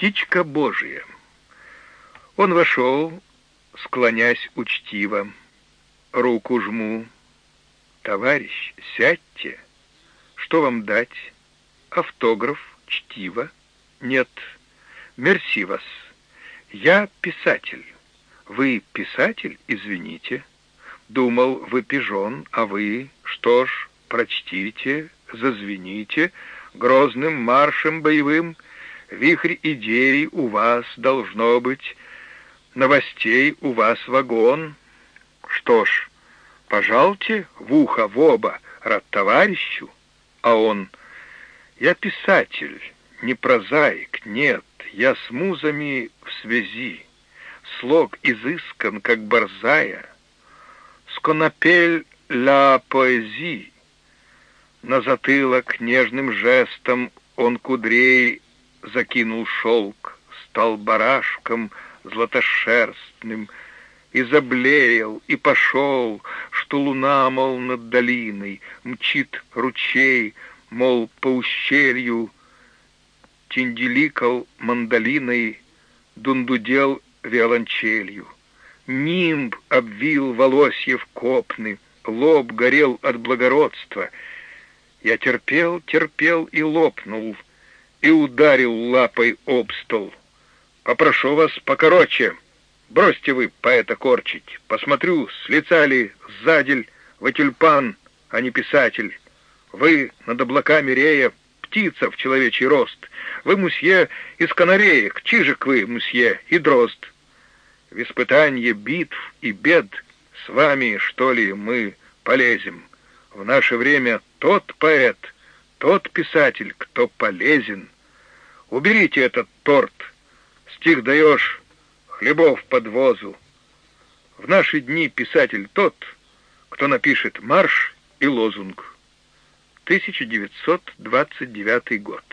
Птичка Божия. Он вошел, склонясь учтиво. Руку жму. Товарищ, сядьте. Что вам дать? Автограф, чтиво? Нет. Мерси вас. Я писатель. Вы писатель? Извините. Думал, вы пижон, а вы... Что ж, прочтите, зазвените грозным маршем боевым. Вихрь идей у вас должно быть, новостей у вас вагон. Что ж, пожалуйте в ухо в оба рад товарищу, а он... Я писатель, не прозаик, нет, я с музами в связи. Слог изыскан, как борзая. Сконапель ля поэзии. На затылок нежным жестом он кудрей закинул шелк, стал барашком златошерстным, и заблеял, и пошел, что луна, мол, над долиной, мчит ручей, мол, по ущелью, тинделикал мандолиной, дундудел виолончелью. Нимб обвил волосьев копны, лоб горел от благородства. Я терпел, терпел и лопнул, и ударил лапой об стол. Попрошу вас покороче, бросьте вы поэта корчить. Посмотрю, с лица ли сзади вы тюльпан, а не писатель. Вы над облаками рея, птица в человечий рост. Вы, мусье, из канареек, чижик вы, мусье, и дрозд. В испытанье битв и бед с вами, что ли, мы полезем. В наше время тот поэт, тот писатель, кто полезен. Уберите этот торт. Стих даешь, хлебов подвозу. В наши дни писатель тот, кто напишет марш и лозунг. 1929 год.